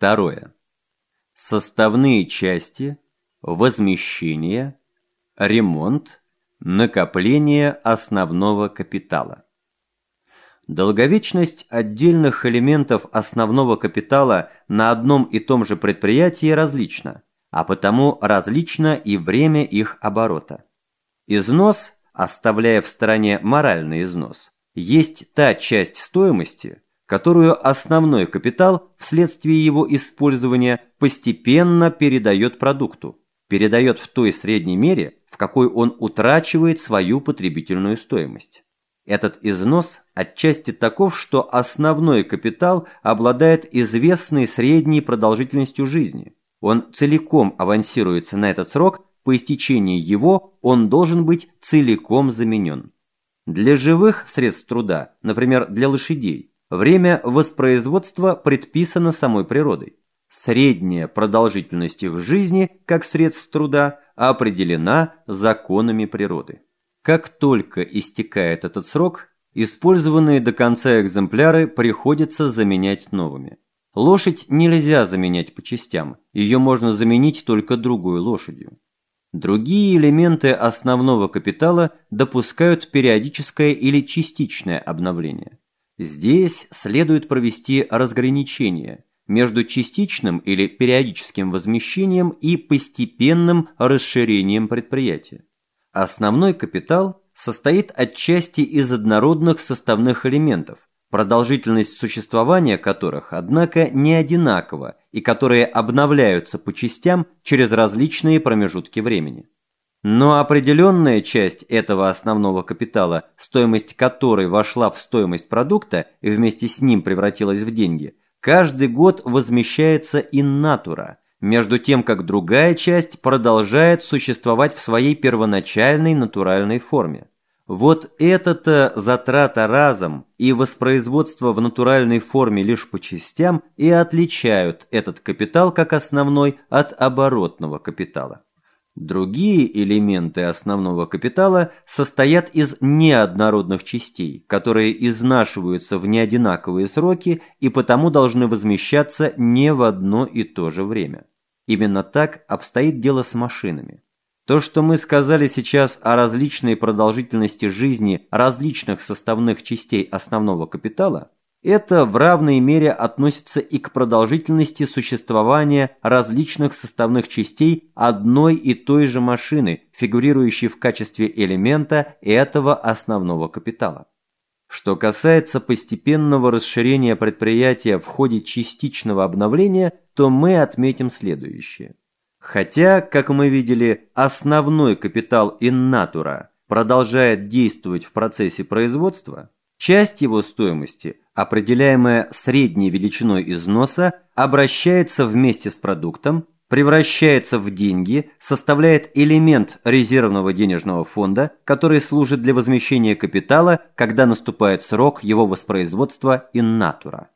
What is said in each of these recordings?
Второе. Составные части, возмещение, ремонт, накопление основного капитала. Долговечность отдельных элементов основного капитала на одном и том же предприятии различна, а потому различно и время их оборота. Износ, оставляя в стороне моральный износ, есть та часть стоимости, которую основной капитал вследствие его использования постепенно передает продукту, передает в той средней мере, в какой он утрачивает свою потребительную стоимость. Этот износ отчасти таков, что основной капитал обладает известной средней продолжительностью жизни. Он целиком авансируется на этот срок, по истечении его он должен быть целиком заменен. Для живых средств труда, например, для лошадей, время воспроизводства предписано самой природой. Средняя продолжительность их жизни, как средств труда, определена законами природы. Как только истекает этот срок, использованные до конца экземпляры приходится заменять новыми. Лошадь нельзя заменять по частям, ее можно заменить только другой лошадью. Другие элементы основного капитала допускают периодическое или частичное обновление. Здесь следует провести разграничение между частичным или периодическим возмещением и постепенным расширением предприятия. Основной капитал состоит отчасти из однородных составных элементов, продолжительность существования которых, однако, не одинакова и которые обновляются по частям через различные промежутки времени. Но определенная часть этого основного капитала, стоимость которой вошла в стоимость продукта и вместе с ним превратилась в деньги, каждый год возмещается in natura, между тем как другая часть продолжает существовать в своей первоначальной натуральной форме. Вот это-то затрата разом и воспроизводство в натуральной форме лишь по частям и отличают этот капитал как основной от оборотного капитала. Другие элементы основного капитала состоят из неоднородных частей, которые изнашиваются в неодинаковые сроки и потому должны возмещаться не в одно и то же время. Именно так обстоит дело с машинами. То, что мы сказали сейчас о различной продолжительности жизни различных составных частей основного капитала, это в равной мере относится и к продолжительности существования различных составных частей одной и той же машины, фигурирующей в качестве элемента этого основного капитала. Что касается постепенного расширения предприятия в ходе частичного обновления, то мы отметим следующее. Хотя, как мы видели, основной капитал natura продолжает действовать в процессе производства, часть его стоимости, определяемая средней величиной износа, обращается вместе с продуктом превращается в деньги, составляет элемент резервного денежного фонда, который служит для возмещения капитала, когда наступает срок его воспроизводства in natura.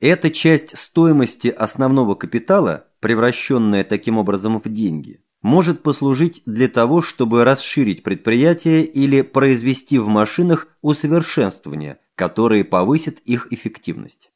Эта часть стоимости основного капитала, превращенная таким образом в деньги, может послужить для того, чтобы расширить предприятие или произвести в машинах усовершенствования, которые повысят их эффективность.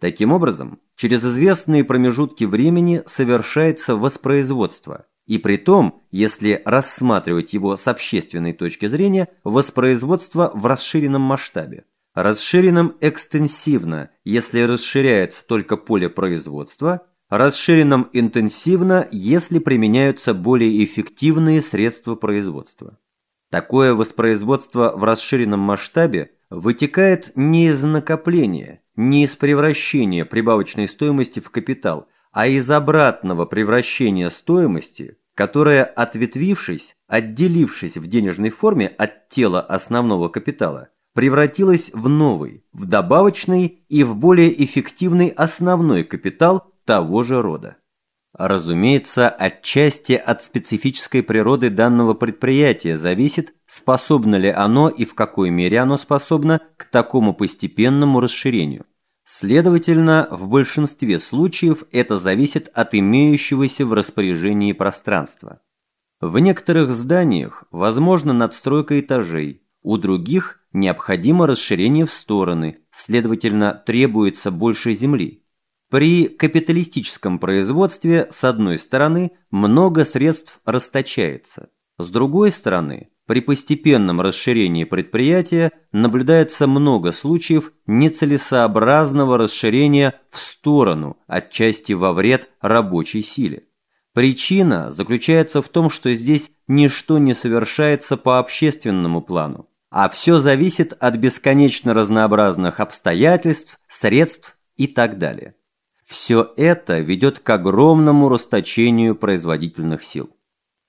Таким образом, через известные промежутки времени совершается воспроизводство, и при том, если рассматривать его с общественной точки зрения, воспроизводство в расширенном масштабе. Расширенном экстенсивно, если расширяется только поле производства, расширенном интенсивно, если применяются более эффективные средства производства. Такое воспроизводство в расширенном масштабе вытекает не из накопления, не из превращения прибавочной стоимости в капитал, а из обратного превращения стоимости, которая, ответвившись, отделившись в денежной форме от тела основного капитала, превратилась в новый, в добавочный и в более эффективный основной капитал того же рода. Разумеется, отчасти от специфической природы данного предприятия зависит, способно ли оно и в какой мере оно способно к такому постепенному расширению. Следовательно, в большинстве случаев это зависит от имеющегося в распоряжении пространства. В некоторых зданиях возможна надстройка этажей, у других необходимо расширение в стороны, следовательно, требуется больше земли. При капиталистическом производстве, с одной стороны, много средств расточается. С другой стороны, при постепенном расширении предприятия наблюдается много случаев нецелесообразного расширения в сторону, отчасти во вред рабочей силе. Причина заключается в том, что здесь ничто не совершается по общественному плану, а все зависит от бесконечно разнообразных обстоятельств, средств и так далее. Все это ведет к огромному расточению производительных сил.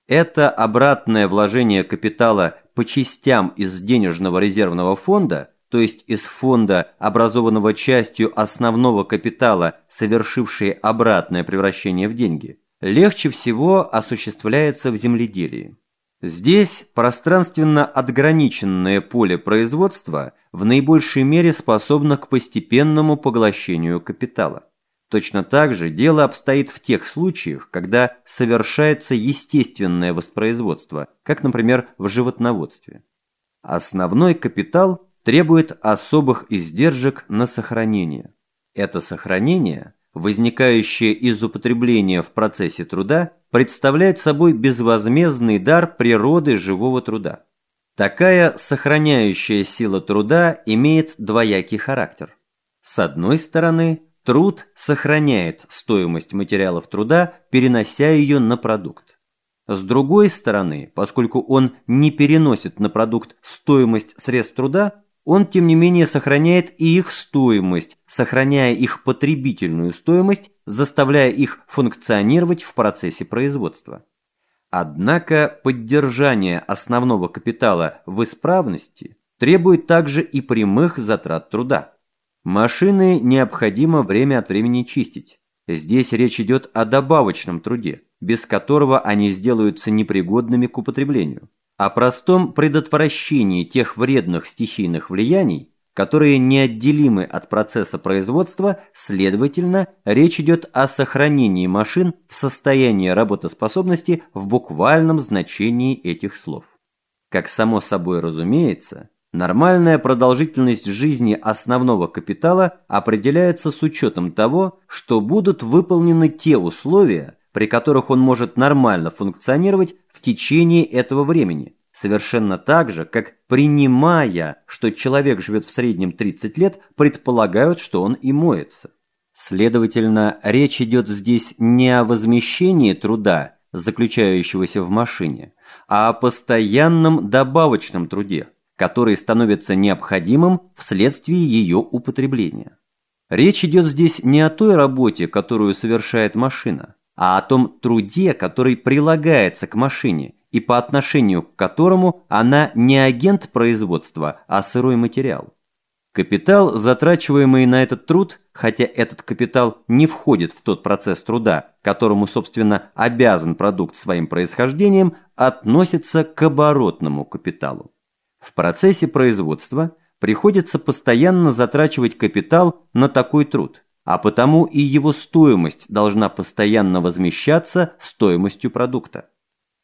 Это обратное вложение капитала по частям из денежного резервного фонда, то есть из фонда, образованного частью основного капитала, совершившей обратное превращение в деньги, легче всего осуществляется в земледелии. Здесь пространственно отграниченное поле производства в наибольшей мере способно к постепенному поглощению капитала. Точно так же дело обстоит в тех случаях, когда совершается естественное воспроизводство, как, например, в животноводстве. Основной капитал требует особых издержек на сохранение. Это сохранение – возникающее из употребления в процессе труда, представляет собой безвозмездный дар природы живого труда. Такая сохраняющая сила труда имеет двоякий характер. С одной стороны, труд сохраняет стоимость материалов труда, перенося ее на продукт. С другой стороны, поскольку он не переносит на продукт стоимость средств труда, он, тем не менее, сохраняет и их стоимость, сохраняя их потребительную стоимость, заставляя их функционировать в процессе производства. Однако поддержание основного капитала в исправности требует также и прямых затрат труда. Машины необходимо время от времени чистить. Здесь речь идет о добавочном труде, без которого они сделаются непригодными к употреблению о простом предотвращении тех вредных стихийных влияний, которые неотделимы от процесса производства, следовательно, речь идет о сохранении машин в состоянии работоспособности в буквальном значении этих слов. Как само собой разумеется, нормальная продолжительность жизни основного капитала определяется с учетом того, что будут выполнены те условия, при которых он может нормально функционировать в течение этого времени, совершенно так же, как принимая, что человек живет в среднем 30 лет, предполагают, что он и моется. Следовательно, речь идет здесь не о возмещении труда, заключающегося в машине, а о постоянном добавочном труде, который становится необходимым вследствие ее употребления. Речь идет здесь не о той работе, которую совершает машина, а о том труде, который прилагается к машине и по отношению к которому она не агент производства, а сырой материал. Капитал, затрачиваемый на этот труд, хотя этот капитал не входит в тот процесс труда, которому, собственно, обязан продукт своим происхождением, относится к оборотному капиталу. В процессе производства приходится постоянно затрачивать капитал на такой труд – а потому и его стоимость должна постоянно возмещаться стоимостью продукта.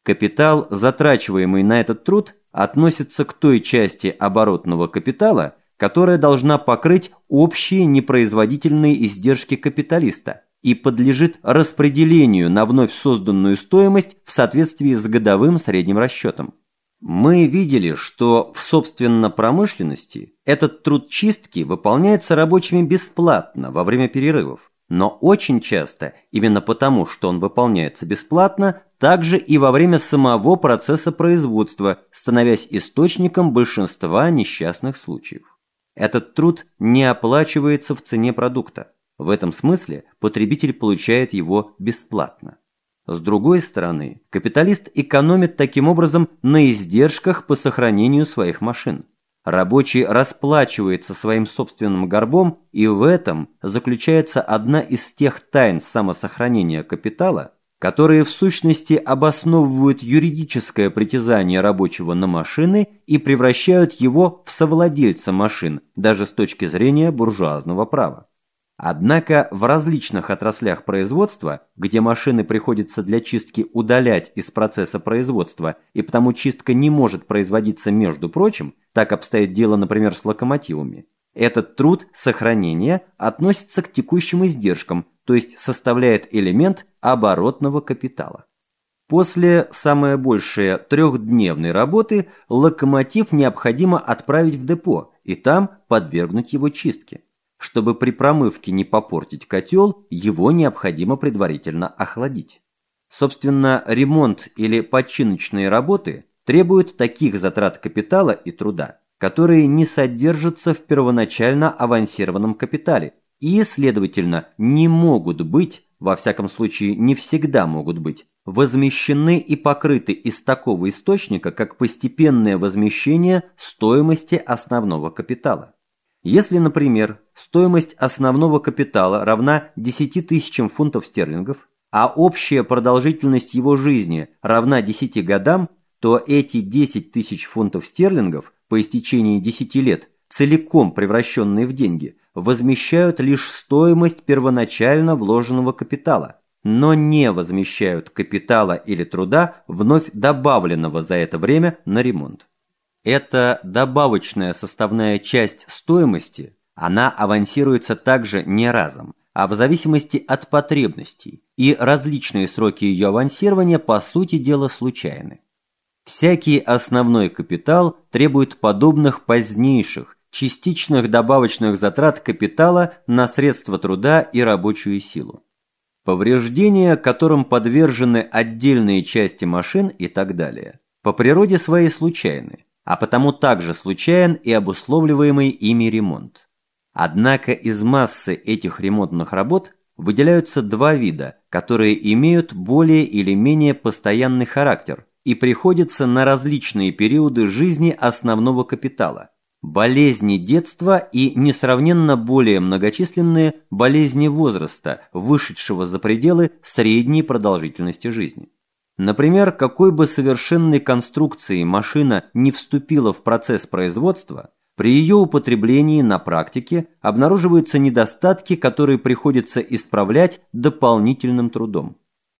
Капитал, затрачиваемый на этот труд, относится к той части оборотного капитала, которая должна покрыть общие непроизводительные издержки капиталиста и подлежит распределению на вновь созданную стоимость в соответствии с годовым средним расчетом. Мы видели, что в собственно промышленности этот труд чистки выполняется рабочими бесплатно во время перерывов. Но очень часто, именно потому, что он выполняется бесплатно, также и во время самого процесса производства, становясь источником большинства несчастных случаев. Этот труд не оплачивается в цене продукта. В этом смысле потребитель получает его бесплатно. С другой стороны, капиталист экономит таким образом на издержках по сохранению своих машин. Рабочий расплачивается своим собственным горбом, и в этом заключается одна из тех тайн самосохранения капитала, которые в сущности обосновывают юридическое притязание рабочего на машины и превращают его в совладельца машин, даже с точки зрения буржуазного права. Однако в различных отраслях производства, где машины приходится для чистки удалять из процесса производства, и потому чистка не может производиться между прочим, так обстоит дело, например, с локомотивами, Этот труд сохранения относится к текущим издержкам, то есть составляет элемент оборотного капитала. После самое большее трехдневной работы локомотив необходимо отправить в депо и там подвергнуть его чистке. Чтобы при промывке не попортить котел, его необходимо предварительно охладить. Собственно, ремонт или починочные работы требуют таких затрат капитала и труда, которые не содержатся в первоначально авансированном капитале и, следовательно, не могут быть, во всяком случае не всегда могут быть, возмещены и покрыты из такого источника, как постепенное возмещение стоимости основного капитала. Если, например, стоимость основного капитала равна 10 тысячам фунтов стерлингов, а общая продолжительность его жизни равна 10 годам, то эти 10 тысяч фунтов стерлингов по истечении 10 лет, целиком превращенные в деньги, возмещают лишь стоимость первоначально вложенного капитала, но не возмещают капитала или труда, вновь добавленного за это время на ремонт. Эта добавочная составная часть стоимости, она авансируется также не разом, а в зависимости от потребностей, и различные сроки ее авансирования по сути дела случайны. Всякий основной капитал требует подобных позднейших, частичных добавочных затрат капитала на средства труда и рабочую силу. Повреждения, которым подвержены отдельные части машин и так далее, по природе своей случайны, а потому также случайен и обусловливаемый ими ремонт. Однако из массы этих ремонтных работ выделяются два вида, которые имеют более или менее постоянный характер и приходятся на различные периоды жизни основного капитала – Болезни детства и несравненно более многочисленные болезни возраста, вышедшего за пределы средней продолжительности жизни. Например, какой бы совершенной конструкции машина не вступила в процесс производства, при ее употреблении на практике обнаруживаются недостатки, которые приходится исправлять дополнительным трудом.